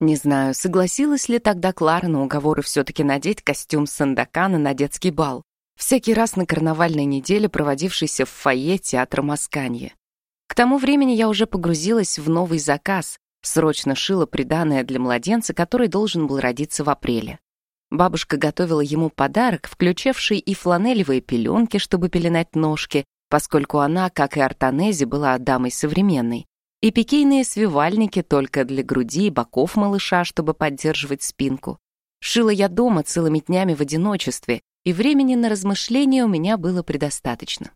Не знаю, согласилась ли тогда Клара на уговоры все-таки надеть костюм Сандакана на детский бал, всякий раз на карнавальной неделе, проводившейся в фойе театра Масканье. К тому времени я уже погрузилась в новый заказ, срочно шила приданное для младенца, который должен был родиться в апреле. Бабушка готовила ему подарок, включавший и фланелевые пеленки, чтобы пеленать ножки, поскольку она, как и Артанези, была дамой современной, и пикейные свивальники только для груди и боков малыша, чтобы поддерживать спинку. Шила я дома целыми днями в одиночестве, и времени на размышления у меня было предостаточно.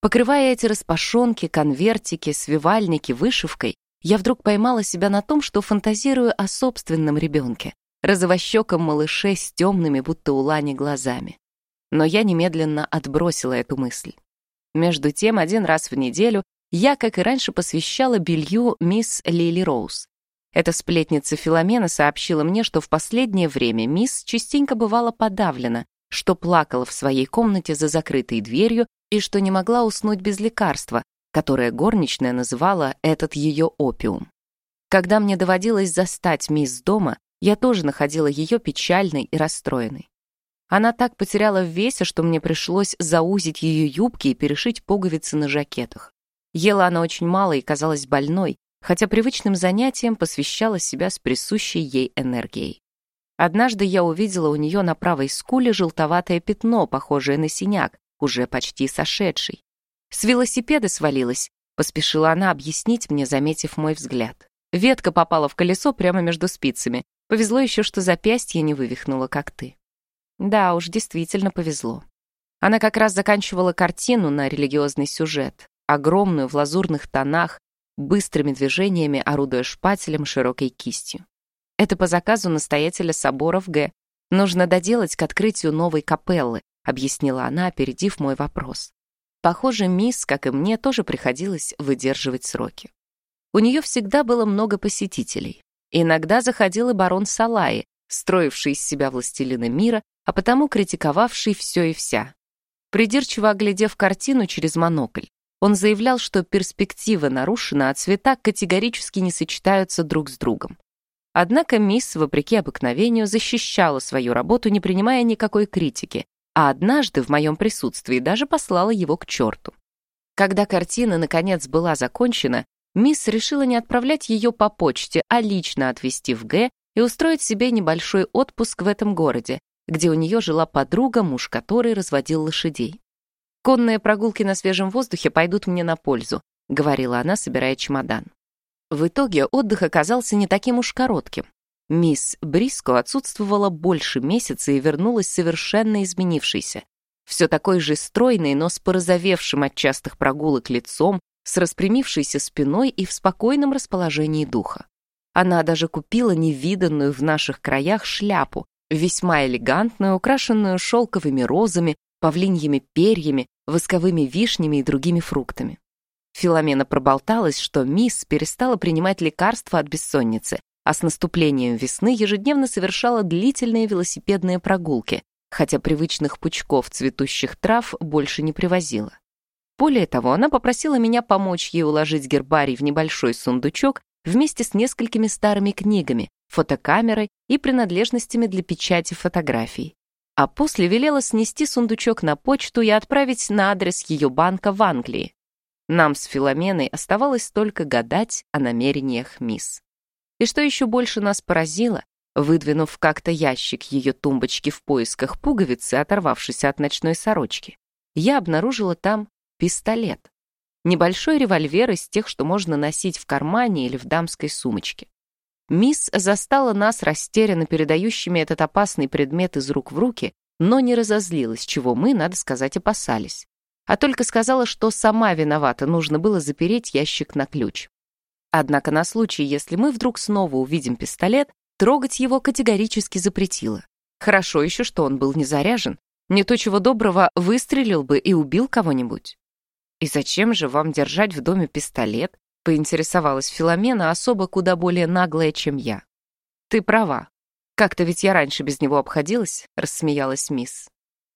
Покрывая эти распашонки, конвертики, свивальники вышивкой, я вдруг поймала себя на том, что фантазирую о собственном ребенке, розовощеком малыше с темными, будто у Лани, глазами. Но я немедленно отбросила эту мысль. Между тем, один раз в неделю я, как и раньше, посвящала белью мисс Лили Роуз. Эта сплетница Филомена сообщила мне, что в последнее время мисс частенько бывала подавлена, что плакала в своей комнате за закрытой дверью и что не могла уснуть без лекарства, которое горничная называла этот ее опиум. Когда мне доводилось застать мисс дома, я тоже находила ее печальной и расстроенной. Она так потеряла в весе, что мне пришлось заузить ее юбки и перешить пуговицы на жакетах. Ела она очень мало и казалась больной, хотя привычным занятиям посвящала себя с присущей ей энергией. Однажды я увидела у нее на правой скуле желтоватое пятно, похожее на синяк, уже почти сошедший. «С велосипеда свалилась», — поспешила она объяснить мне, заметив мой взгляд. Ветка попала в колесо прямо между спицами. Повезло еще, что запястье не вывихнуло, как ты. Да уж, действительно повезло. Она как раз заканчивала картину на религиозный сюжет огромную в лазурных тонах, быстрыми движениями орудуя шпателем широкой кистью. Это по заказу настоятеля собора в Г. Нужно доделать к открытию новой капеллы, объяснила она, опередив мой вопрос. Похоже, мисс, как и мне, тоже приходилось выдерживать сроки. У нее всегда было много посетителей. Иногда заходил и барон Салаи, строивший из себя властелина мира, а потому критиковавший все и вся. Придирчиво оглядев картину через монокль, он заявлял, что перспектива нарушена, а цвета категорически не сочетаются друг с другом. Однако мисс, вопреки обыкновению, защищала свою работу, не принимая никакой критики, а однажды в моем присутствии даже послала его к черту. Когда картина, наконец, была закончена, мисс решила не отправлять ее по почте, а лично отвезти в Г и устроить себе небольшой отпуск в этом городе, где у нее жила подруга, муж которой разводил лошадей. «Конные прогулки на свежем воздухе пойдут мне на пользу», — говорила она, собирая чемодан. В итоге отдых оказался не таким уж коротким. Мисс Бриско отсутствовала больше месяца и вернулась совершенно изменившейся. Все такой же стройной, но с порозовевшим от частых прогулок лицом, с распрямившейся спиной и в спокойном расположении духа. Она даже купила невиданную в наших краях шляпу, весьма элегантную, украшенную шелковыми розами, павлиньими перьями, восковыми вишнями и другими фруктами. Филомена проболталась, что мисс перестала принимать лекарства от бессонницы, а с наступлением весны ежедневно совершала длительные велосипедные прогулки, хотя привычных пучков цветущих трав больше не привозила. Более того, она попросила меня помочь ей уложить гербарий в небольшой сундучок вместе с несколькими старыми книгами, фотокамерой и принадлежностями для печати фотографий а после велела снести сундучок на почту и отправить на адрес ее банка в Англии. Нам с Филоменой оставалось только гадать о намерениях мисс. И что еще больше нас поразило, выдвинув как-то ящик ее тумбочки в поисках пуговицы, оторвавшейся от ночной сорочки, я обнаружила там пистолет. Небольшой револьвер из тех, что можно носить в кармане или в дамской сумочке. Мисс застала нас растерянно передающими этот опасный предмет из рук в руки, но не разозлилась, чего мы, надо сказать, опасались. А только сказала, что сама виновата, нужно было запереть ящик на ключ. Однако на случай, если мы вдруг снова увидим пистолет, трогать его категорически запретила. Хорошо еще, что он был не заряжен. Не то чего доброго, выстрелил бы и убил кого-нибудь. И зачем же вам держать в доме пистолет, Поинтересовалась Филомена, особо куда более наглая, чем я. «Ты права. Как-то ведь я раньше без него обходилась», — рассмеялась мисс.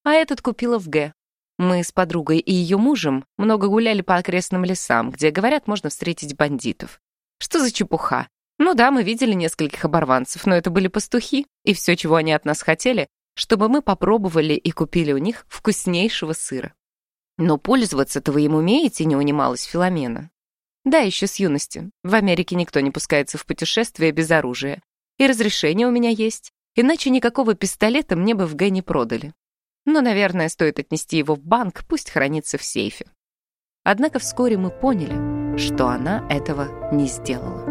«А этот купила в Г. Мы с подругой и ее мужем много гуляли по окрестным лесам, где, говорят, можно встретить бандитов. Что за чепуха? Ну да, мы видели нескольких оборванцев, но это были пастухи, и все, чего они от нас хотели, чтобы мы попробовали и купили у них вкуснейшего сыра. Но пользоваться-то вы им умеете, не унималась Филомена. Да, еще с юности. В Америке никто не пускается в путешествие без оружия. И разрешение у меня есть. Иначе никакого пистолета мне бы в Г не продали. Но, наверное, стоит отнести его в банк, пусть хранится в сейфе. Однако вскоре мы поняли, что она этого не сделала.